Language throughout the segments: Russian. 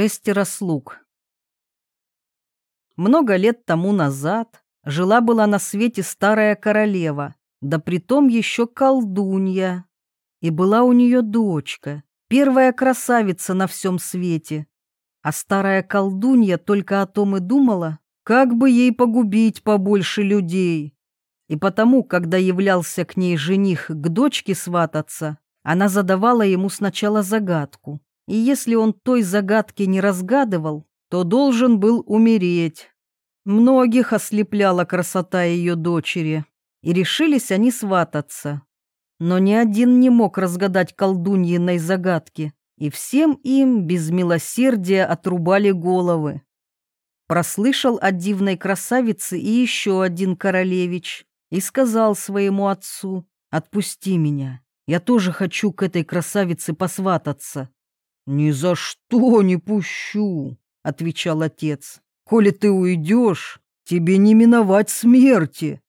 Шестеро слуг. Много лет тому назад жила-была на свете старая королева, да притом еще колдунья. И была у нее дочка, первая красавица на всем свете. А старая колдунья только о том и думала, как бы ей погубить побольше людей. И потому, когда являлся к ней жених к дочке свататься, она задавала ему сначала загадку и если он той загадки не разгадывал, то должен был умереть. Многих ослепляла красота ее дочери, и решились они свататься. Но ни один не мог разгадать колдуньиной загадки, и всем им без милосердия отрубали головы. Прослышал о дивной красавице и еще один королевич, и сказал своему отцу, «Отпусти меня, я тоже хочу к этой красавице посвататься». «Ни за что не пущу», — отвечал отец. «Коли ты уйдешь, тебе не миновать смерти».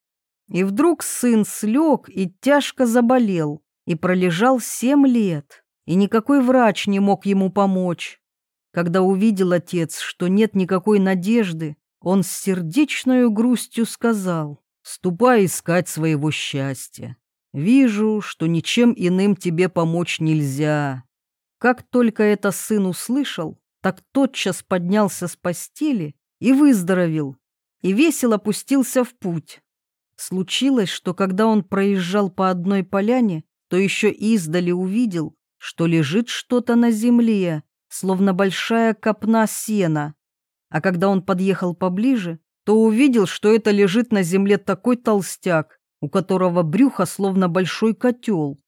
И вдруг сын слег и тяжко заболел, и пролежал семь лет, и никакой врач не мог ему помочь. Когда увидел отец, что нет никакой надежды, он с сердечной грустью сказал, «Ступай искать своего счастья. Вижу, что ничем иным тебе помочь нельзя. Как только это сын услышал, так тотчас поднялся с постели и выздоровел, и весело пустился в путь. Случилось, что когда он проезжал по одной поляне, то еще издали увидел, что лежит что-то на земле, словно большая копна сена. А когда он подъехал поближе, то увидел, что это лежит на земле такой толстяк, у которого брюхо словно большой котел.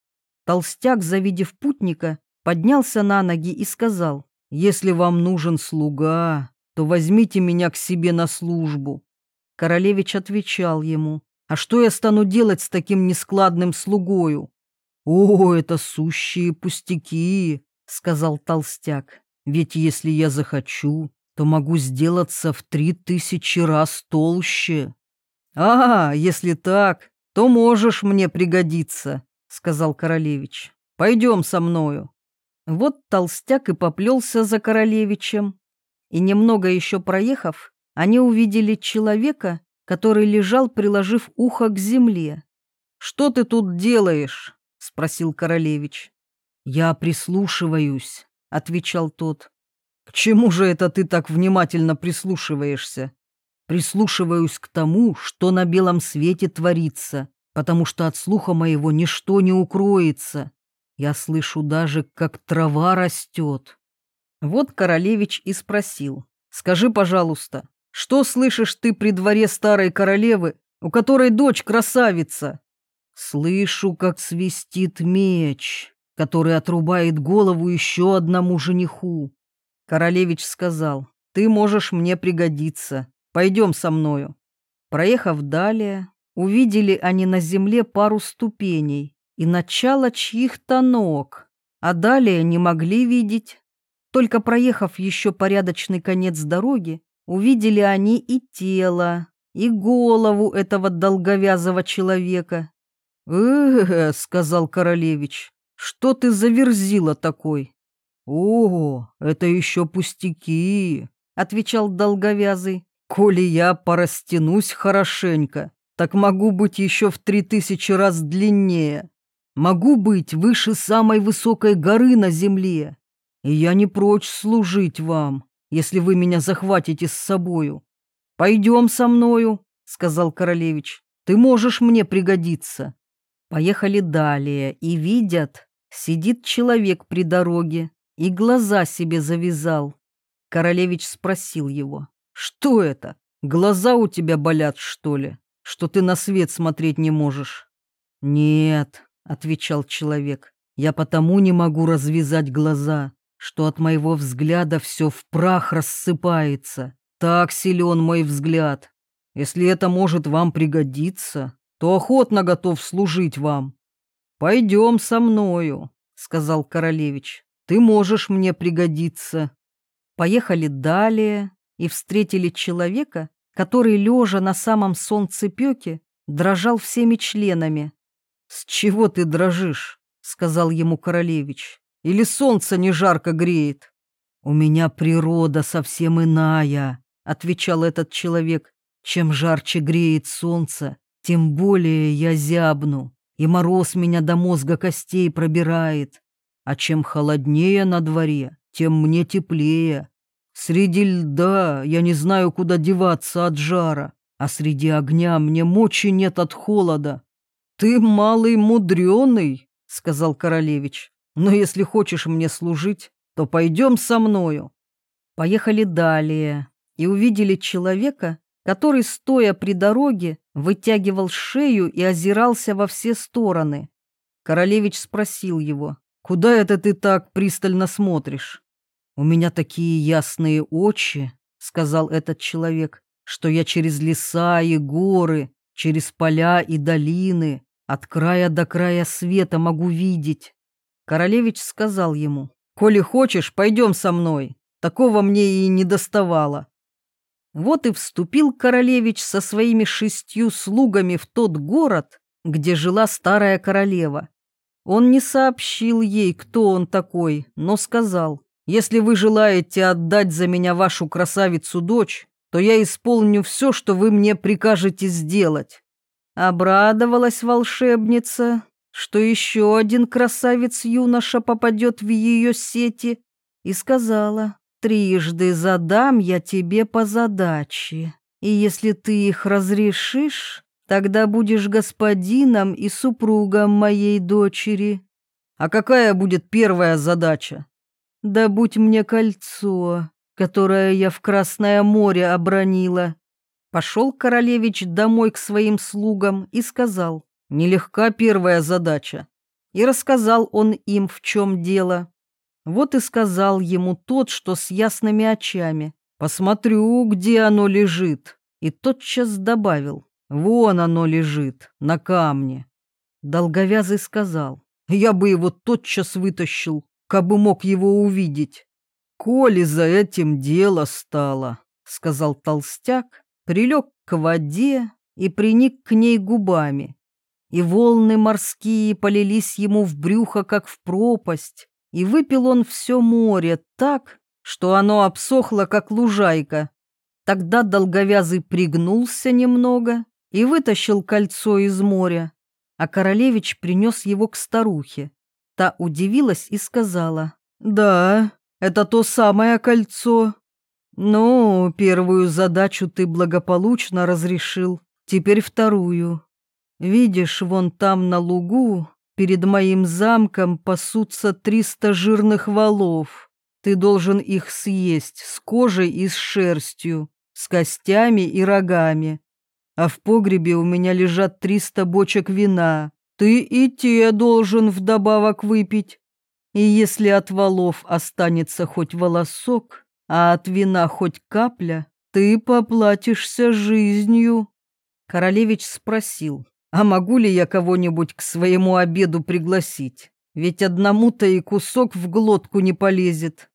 Толстяк, завидев путника, поднялся на ноги и сказал, «Если вам нужен слуга, то возьмите меня к себе на службу». Королевич отвечал ему, «А что я стану делать с таким нескладным слугою?» «О, это сущие пустяки», — сказал толстяк, «ведь если я захочу, то могу сделаться в три тысячи раз толще». «А, если так, то можешь мне пригодиться», — сказал королевич. «Пойдем со мною». Вот толстяк и поплелся за королевичем. И немного еще проехав, они увидели человека, который лежал, приложив ухо к земле. «Что ты тут делаешь?» — спросил королевич. «Я прислушиваюсь», — отвечал тот. «К чему же это ты так внимательно прислушиваешься?» «Прислушиваюсь к тому, что на белом свете творится, потому что от слуха моего ничто не укроется. Я слышу даже, как трава растет. Вот королевич и спросил. Скажи, пожалуйста, что слышишь ты при дворе старой королевы, у которой дочь красавица? Слышу, как свистит меч, который отрубает голову еще одному жениху. Королевич сказал, ты можешь мне пригодиться, пойдем со мною. Проехав далее, увидели они на земле пару ступеней, и начало чьих-то ног, а далее не могли видеть. Только проехав еще порядочный конец дороги, увидели они и тело, и голову этого долговязого человека. «Э-э-э», — сказал королевич, — «что ты заверзила такой?» «О, это еще пустяки», — отвечал долговязый. «Коли я порастянусь хорошенько, так могу быть еще в три тысячи раз длиннее. Могу быть выше самой высокой горы на земле, и я не прочь служить вам, если вы меня захватите с собою. Пойдем со мною, — сказал королевич, — ты можешь мне пригодиться. Поехали далее и видят, сидит человек при дороге и глаза себе завязал. Королевич спросил его, что это, глаза у тебя болят, что ли, что ты на свет смотреть не можешь? Нет, — отвечал человек. «Я потому не могу развязать глаза, что от моего взгляда все в прах рассыпается. Так силен мой взгляд. Если это может вам пригодиться, то охотно готов служить вам». «Пойдем со мною», — сказал королевич. «Ты можешь мне пригодиться». Поехали далее и встретили человека, который, лежа на самом солнцепеке, дрожал всеми членами. «С чего ты дрожишь?» — сказал ему королевич. «Или солнце не жарко греет?» «У меня природа совсем иная», — отвечал этот человек. «Чем жарче греет солнце, тем более я зябну, и мороз меня до мозга костей пробирает. А чем холоднее на дворе, тем мне теплее. Среди льда я не знаю, куда деваться от жара, а среди огня мне мочи нет от холода. Ты малый мудреный, сказал королевич, но если хочешь мне служить, то пойдем со мною. Поехали далее и увидели человека, который, стоя при дороге, вытягивал шею и озирался во все стороны. Королевич спросил его, «Куда это ты так пристально смотришь?» «У меня такие ясные очи», — сказал этот человек, «что я через леса и горы, через поля и долины, от края до края света могу видеть». Королевич сказал ему, «Коли хочешь, пойдем со мной, такого мне и не доставало». Вот и вступил королевич со своими шестью слугами в тот город, где жила старая королева. Он не сообщил ей, кто он такой, но сказал, если вы желаете отдать за меня вашу красавицу-дочь, то я исполню все, что вы мне прикажете сделать». Обрадовалась волшебница, что еще один красавец-юноша попадет в ее сети, и сказала, «Трижды задам я тебе по задаче, и если ты их разрешишь, тогда будешь господином и супругом моей дочери». «А какая будет первая задача?» Да будь мне кольцо, которое я в Красное море обронила. Пошел королевич домой к своим слугам и сказал, нелегка первая задача. И рассказал он им, в чем дело. Вот и сказал ему тот, что с ясными очами. «Посмотрю, где оно лежит». И тотчас добавил, «Вон оно лежит, на камне». Долговязый сказал, «Я бы его тотчас вытащил, кабы мог его увидеть. «Коли за этим дело стало», — сказал толстяк, прилег к воде и приник к ней губами. И волны морские полились ему в брюхо, как в пропасть, и выпил он все море так, что оно обсохло, как лужайка. Тогда долговязый пригнулся немного и вытащил кольцо из моря, а королевич принес его к старухе. Та удивилась и сказала, «Да, это то самое кольцо. Ну, первую задачу ты благополучно разрешил, теперь вторую. Видишь, вон там на лугу перед моим замком пасутся триста жирных валов. Ты должен их съесть с кожей и с шерстью, с костями и рогами. А в погребе у меня лежат триста бочек вина. Ты и те должен вдобавок выпить. И если от валов останется хоть волосок, а от вина хоть капля, ты поплатишься жизнью. Королевич спросил, а могу ли я кого-нибудь к своему обеду пригласить? Ведь одному-то и кусок в глотку не полезет.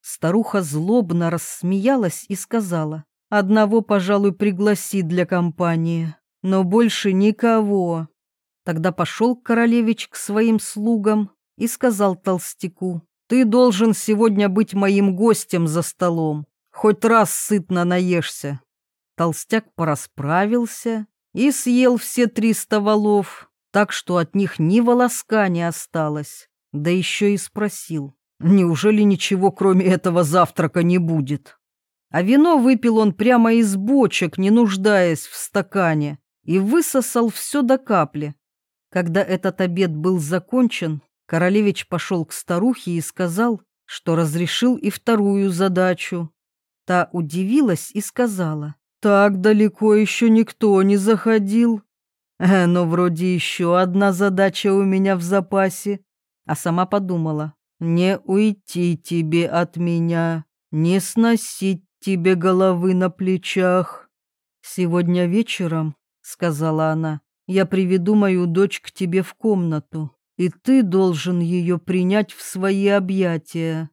Старуха злобно рассмеялась и сказала, одного, пожалуй, пригласи для компании, но больше никого. Тогда пошел королевич к своим слугам и сказал толстяку, «Ты должен сегодня быть моим гостем за столом, хоть раз сытно наешься». Толстяк порасправился и съел все триста валов, так что от них ни волоска не осталось, да еще и спросил, неужели ничего кроме этого завтрака не будет? А вино выпил он прямо из бочек, не нуждаясь в стакане, и высосал все до капли. Когда этот обед был закончен, королевич пошел к старухе и сказал, что разрешил и вторую задачу. Та удивилась и сказала, «Так далеко еще никто не заходил. Э, но вроде еще одна задача у меня в запасе». А сама подумала, «Не уйти тебе от меня, не сносить тебе головы на плечах. Сегодня вечером, — сказала она, я приведу мою дочь к тебе в комнату, и ты должен ее принять в свои объятия.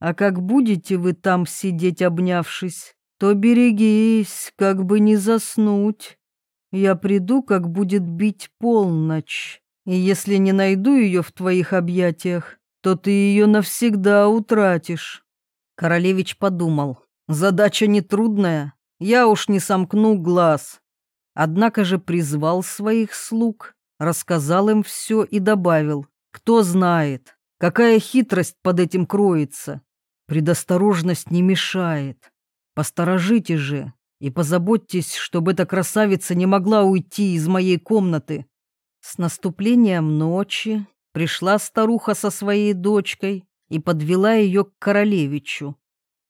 А как будете вы там сидеть обнявшись, то берегись, как бы не заснуть. Я приду, как будет бить полночь, и если не найду ее в твоих объятиях, то ты ее навсегда утратишь. Королевич подумал, задача нетрудная, я уж не сомкну глаз. Однако же призвал своих слуг, рассказал им все и добавил, кто знает, какая хитрость под этим кроется. Предосторожность не мешает. Посторожите же и позаботьтесь, чтобы эта красавица не могла уйти из моей комнаты. С наступлением ночи пришла старуха со своей дочкой и подвела ее к королевичу.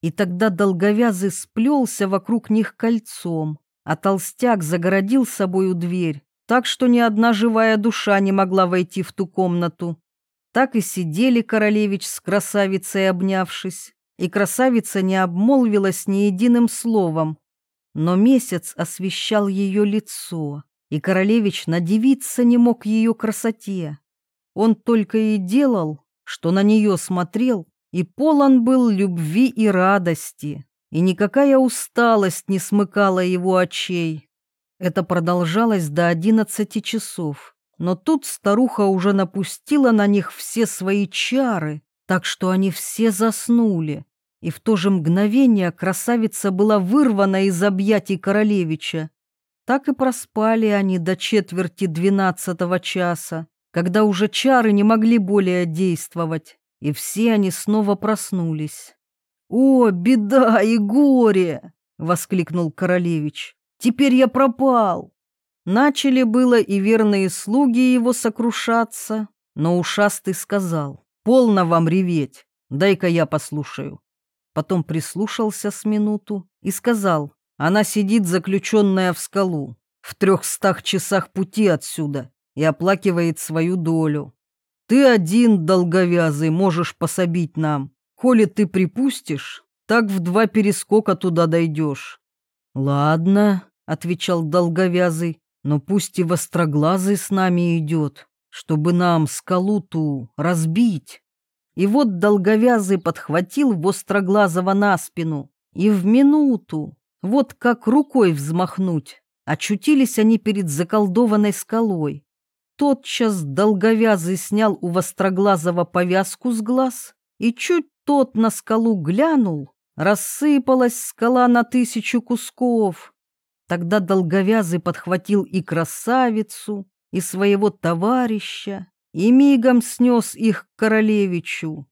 И тогда долговязый сплелся вокруг них кольцом, а толстяк загородил собою дверь, так что ни одна живая душа не могла войти в ту комнату. Так и сидели королевич с красавицей обнявшись, и красавица не обмолвилась ни единым словом. Но месяц освещал ее лицо, и королевич надевиться не мог ее красоте. Он только и делал, что на нее смотрел, и полон был любви и радости, и никакая усталость не смыкала его очей. Это продолжалось до одиннадцати часов, но тут старуха уже напустила на них все свои чары, так что они все заснули, и в то же мгновение красавица была вырвана из объятий королевича. Так и проспали они до четверти двенадцатого часа, когда уже чары не могли более действовать и все они снова проснулись. «О, беда и горе!» — воскликнул королевич. «Теперь я пропал!» Начали было и верные слуги его сокрушаться, но ушастый сказал, «Полно вам реветь, дай-ка я послушаю». Потом прислушался с минуту и сказал, «Она сидит заключенная в скалу, в трехстах часах пути отсюда, и оплакивает свою долю. Ты один, долговязый, можешь пособить нам. Коли ты припустишь, так в два перескока туда дойдешь. Ладно, отвечал долговязый, но пусть и востроглазый с нами идет, чтобы нам скалу ту разбить. И вот долговязый подхватил востроглазого на спину, и в минуту, вот как рукой взмахнуть, очутились они перед заколдованной скалой. Тотчас долговязый снял у востроглазого повязку с глаз, и чуть тот на скалу глянул, рассыпалась скала на тысячу кусков. Тогда долговязый подхватил и красавицу, и своего товарища, и мигом снес их к королевичу.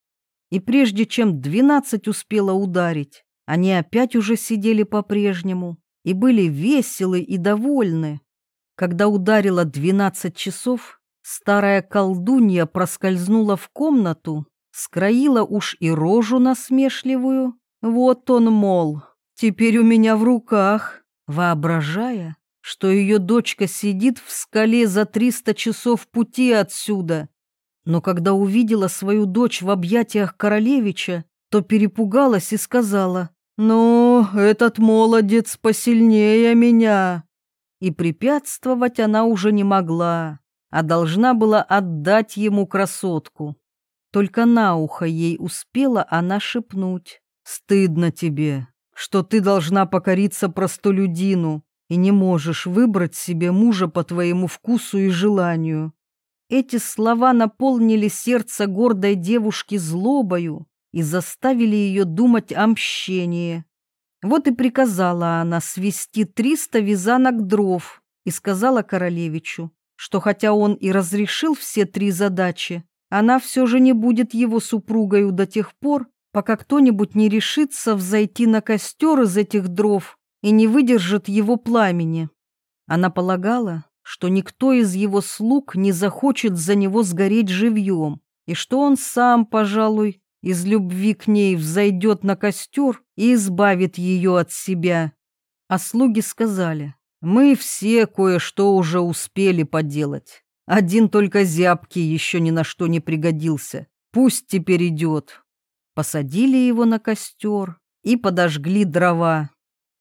И прежде чем двенадцать успела ударить, они опять уже сидели по-прежнему и были веселы и довольны. Когда ударило двенадцать часов, старая колдунья проскользнула в комнату, скроила уж и рожу насмешливую. Вот он, мол, теперь у меня в руках, воображая, что ее дочка сидит в скале за триста часов пути отсюда. Но когда увидела свою дочь в объятиях королевича, то перепугалась и сказала, «Ну, этот молодец посильнее меня» и препятствовать она уже не могла, а должна была отдать ему красотку. Только на ухо ей успела она шепнуть. «Стыдно тебе, что ты должна покориться простолюдину и не можешь выбрать себе мужа по твоему вкусу и желанию». Эти слова наполнили сердце гордой девушки злобою и заставили ее думать о мщении. Вот и приказала она свести триста вязанок дров и сказала королевичу, что хотя он и разрешил все три задачи, она все же не будет его супругою до тех пор, пока кто-нибудь не решится взойти на костер из этих дров и не выдержит его пламени. Она полагала, что никто из его слуг не захочет за него сгореть живьем, и что он сам, пожалуй, из любви к ней взойдет на костер и избавит ее от себя. А слуги сказали, мы все кое-что уже успели поделать. Один только зябкий еще ни на что не пригодился. Пусть теперь идет. Посадили его на костер и подожгли дрова.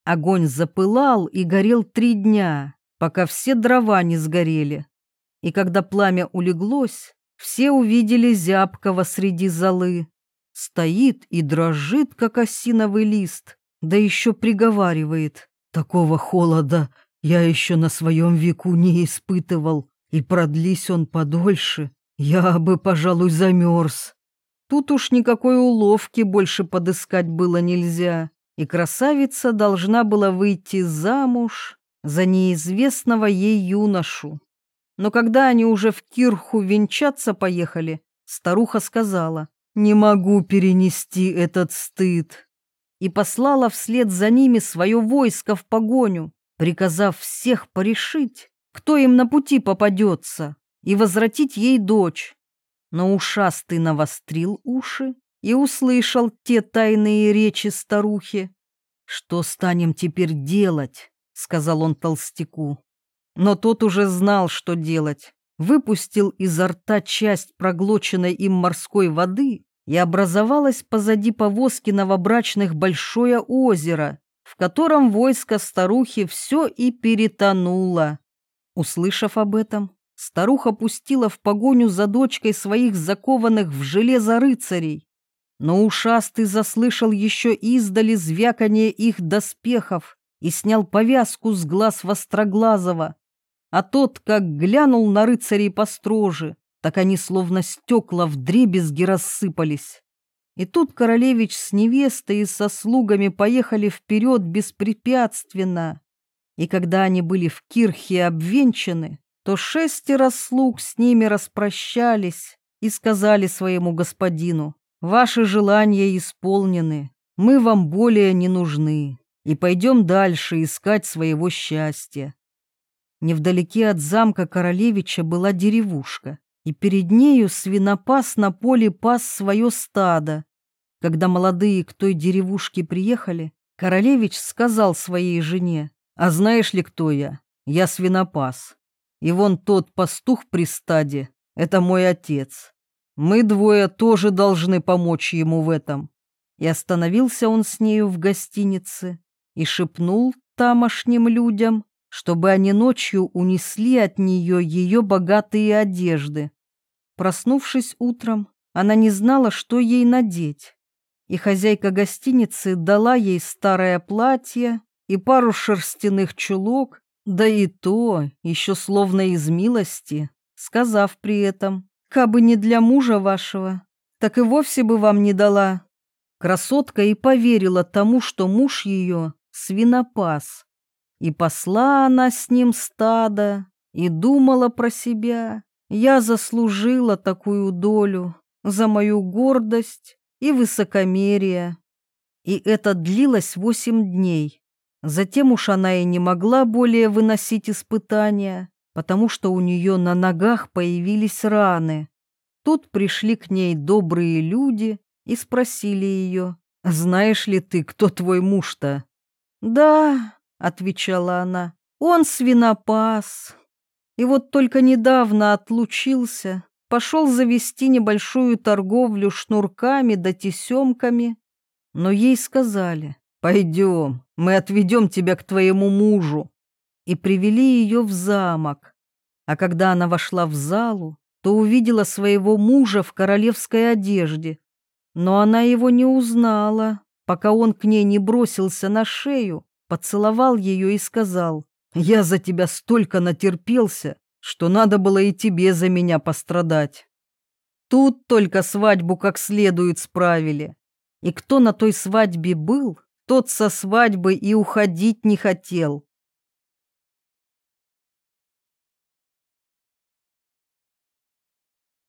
Огонь запылал и горел три дня, пока все дрова не сгорели. И когда пламя улеглось, все увидели зябкого среди золы, Стоит и дрожит, как осиновый лист, да еще приговаривает. Такого холода я еще на своем веку не испытывал, и продлись он подольше, я бы, пожалуй, замерз. Тут уж никакой уловки больше подыскать было нельзя, и красавица должна была выйти замуж за неизвестного ей юношу. Но когда они уже в Кирху венчаться поехали, старуха сказала, «Не могу перенести этот стыд», и послала вслед за ними свое войско в погоню, приказав всех порешить, кто им на пути попадется, и возвратить ей дочь. Но ушастый навострил уши и услышал те тайные речи старухи. «Что станем теперь делать?» — сказал он толстяку. Но тот уже знал, что делать. Выпустил изо рта часть проглоченной им морской воды, и образовалось позади повозки новобрачных большое озеро, в котором войско старухи все и перетонуло. Услышав об этом, старуха пустила в погоню за дочкой своих закованных в железо рыцарей. Но ушастый заслышал еще издали звяканье их доспехов и снял повязку с глаз Востроглазого. А тот, как глянул на рыцарей построже, так они словно стекла в дребезги рассыпались. И тут королевич с невестой и со слугами поехали вперед беспрепятственно. И когда они были в кирхе обвенчаны, то шестеро слуг с ними распрощались и сказали своему господину, «Ваши желания исполнены, мы вам более не нужны, и пойдем дальше искать своего счастья». Невдалеке от замка королевича была деревушка, и перед нею свинопас на поле пас свое стадо. Когда молодые к той деревушке приехали, королевич сказал своей жене, «А знаешь ли, кто я? Я свинопас. И вон тот пастух при стаде — это мой отец. Мы двое тоже должны помочь ему в этом. И остановился он с нею в гостинице и шепнул тамошним людям, чтобы они ночью унесли от нее ее богатые одежды. Проснувшись утром, она не знала, что ей надеть, и хозяйка гостиницы дала ей старое платье и пару шерстяных чулок да и то еще словно из милости, сказав при этом, «Кабы не для мужа вашего, так и вовсе бы вам не дала». Красотка и поверила тому, что муж ее — свинопас. И посла она с ним стадо, и думала про себя. Я заслужила такую долю за мою гордость и высокомерие. И это длилось восемь дней. Затем уж она и не могла более выносить испытания, потому что у нее на ногах появились раны. Тут пришли к ней добрые люди и спросили ее, «Знаешь ли ты, кто твой муж-то?» «Да», — отвечала она, — «он свинопас. И вот только недавно отлучился, пошел завести небольшую торговлю шнурками да тесемками». Но ей сказали, «Пойдем, мы отведем тебя к твоему мужу». И привели ее в замок. А когда она вошла в залу, то увидела своего мужа в королевской одежде. Но она его не узнала, пока он к ней не бросился на шею, поцеловал ее и сказал, «Я за тебя столько натерпелся, что надо было и тебе за меня пострадать». Тут только свадьбу как следует справили. И кто на той свадьбе был, тот со свадьбы и уходить не хотел.